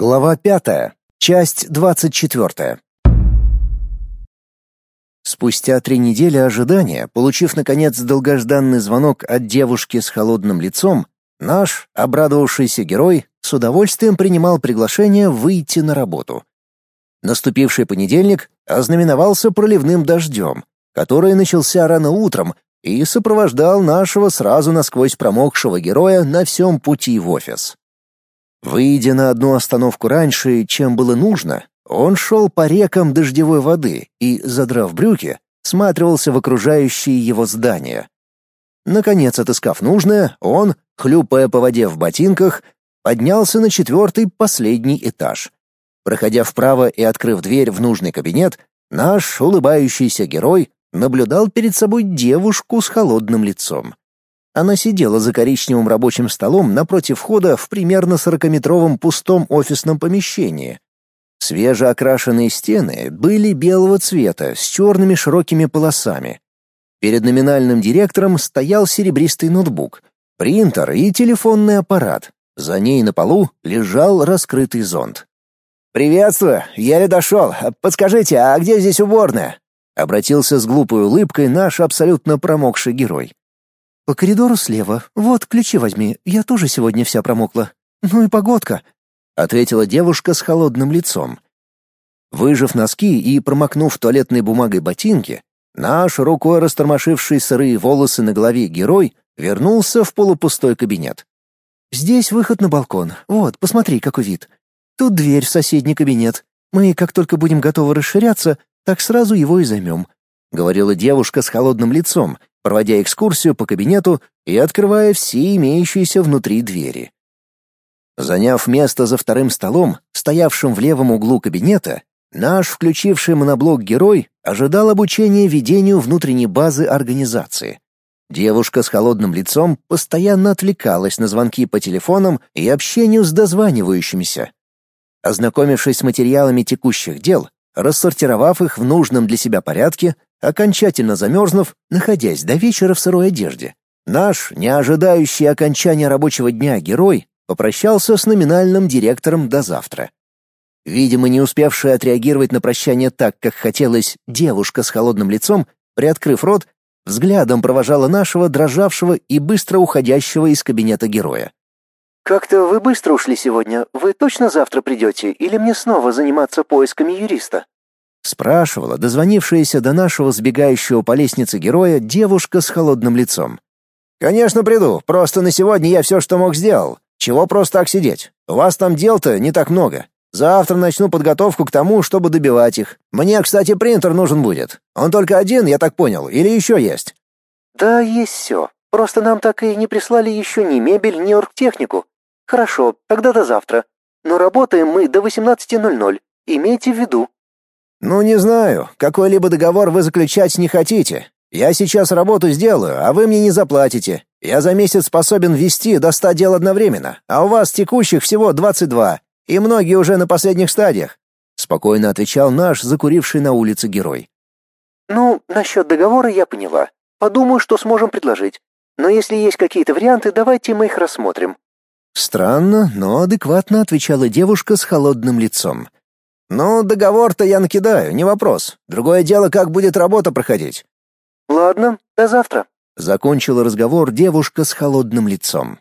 Глава пятая, часть двадцать четвертая. Спустя три недели ожидания, получив наконец долгожданный звонок от девушки с холодным лицом, наш обрадовавшийся герой с удовольствием принимал приглашение выйти на работу. Наступивший понедельник ознаменовался проливным дождем, который начался рано утром и сопровождал нашего сразу насквозь промокшего героя на всем пути в офис. Выйдя на одну остановку раньше, чем было нужно, он шел по рекам дождевой воды и, задрав брюки, всматривался в окружающие его здания. Наконец, отыскав нужное, он, хлюпая по воде в ботинках, поднялся на четвертый, последний этаж. Проходя вправо и открыв дверь в нужный кабинет, наш улыбающийся герой наблюдал перед собой девушку с холодным лицом. Она сидела за коричневым рабочим столом напротив входа в примерно сорокаметровом пустом офисном помещении. Свежеокрашенные стены были белого цвета с черными широкими полосами. Перед номинальным директором стоял серебристый ноутбук, принтер и телефонный аппарат. За ней на полу лежал раскрытый зонт. «Приветствую, еле дошел. Подскажите, а где здесь уборная?» Обратился с глупой улыбкой наш абсолютно промокший герой. «По коридору слева. Вот, ключи возьми. Я тоже сегодня вся промокла. Ну и погодка», — ответила девушка с холодным лицом. Выжав носки и промокнув туалетной бумагой ботинки, наш рукой растормошивший сырые волосы на голове герой вернулся в полупустой кабинет. «Здесь выход на балкон. Вот, посмотри, какой вид. Тут дверь в соседний кабинет. Мы, как только будем готовы расширяться, так сразу его и займем», — говорила девушка с холодным лицом, проводя экскурсию по кабинету и открывая все имеющиеся внутри двери. Заняв место за вторым столом, стоявшим в левом углу кабинета, наш включивший моноблок герой ожидал обучения ведению внутренней базы организации. Девушка с холодным лицом постоянно отвлекалась на звонки по телефонам и общению с дозванивающимися. Ознакомившись с материалами текущих дел, рассортировав их в нужном для себя порядке, окончательно замерзнув, находясь до вечера в сырой одежде. Наш, не ожидающий окончания рабочего дня герой, попрощался с номинальным директором до завтра. Видимо, не успевшая отреагировать на прощание так, как хотелось, девушка с холодным лицом, приоткрыв рот, взглядом провожала нашего дрожавшего и быстро уходящего из кабинета героя. «Как-то вы быстро ушли сегодня. Вы точно завтра придете или мне снова заниматься поисками юриста?» спрашивала дозвонившаяся до нашего сбегающего по лестнице героя девушка с холодным лицом. Конечно, приду. Просто на сегодня я все, что мог, сделал. Чего просто так сидеть? У вас там дел-то не так много. Завтра начну подготовку к тому, чтобы добивать их. Мне, кстати, принтер нужен будет. Он только один, я так понял, или еще есть? Да, есть все. Просто нам так и не прислали еще ни мебель, ни оргтехнику. Хорошо, тогда до завтра. Но работаем мы до 18.00. Имейте в виду. «Ну, не знаю. Какой-либо договор вы заключать не хотите. Я сейчас работу сделаю, а вы мне не заплатите. Я за месяц способен вести до ста дел одновременно, а у вас текущих всего двадцать два, и многие уже на последних стадиях», — спокойно отвечал наш закуривший на улице герой. «Ну, насчет договора я поняла. Подумаю, что сможем предложить. Но если есть какие-то варианты, давайте мы их рассмотрим». Странно, но адекватно отвечала девушка с холодным лицом. «Ну, договор-то я накидаю, не вопрос. Другое дело, как будет работа проходить». «Ладно, до завтра», — закончила разговор девушка с холодным лицом.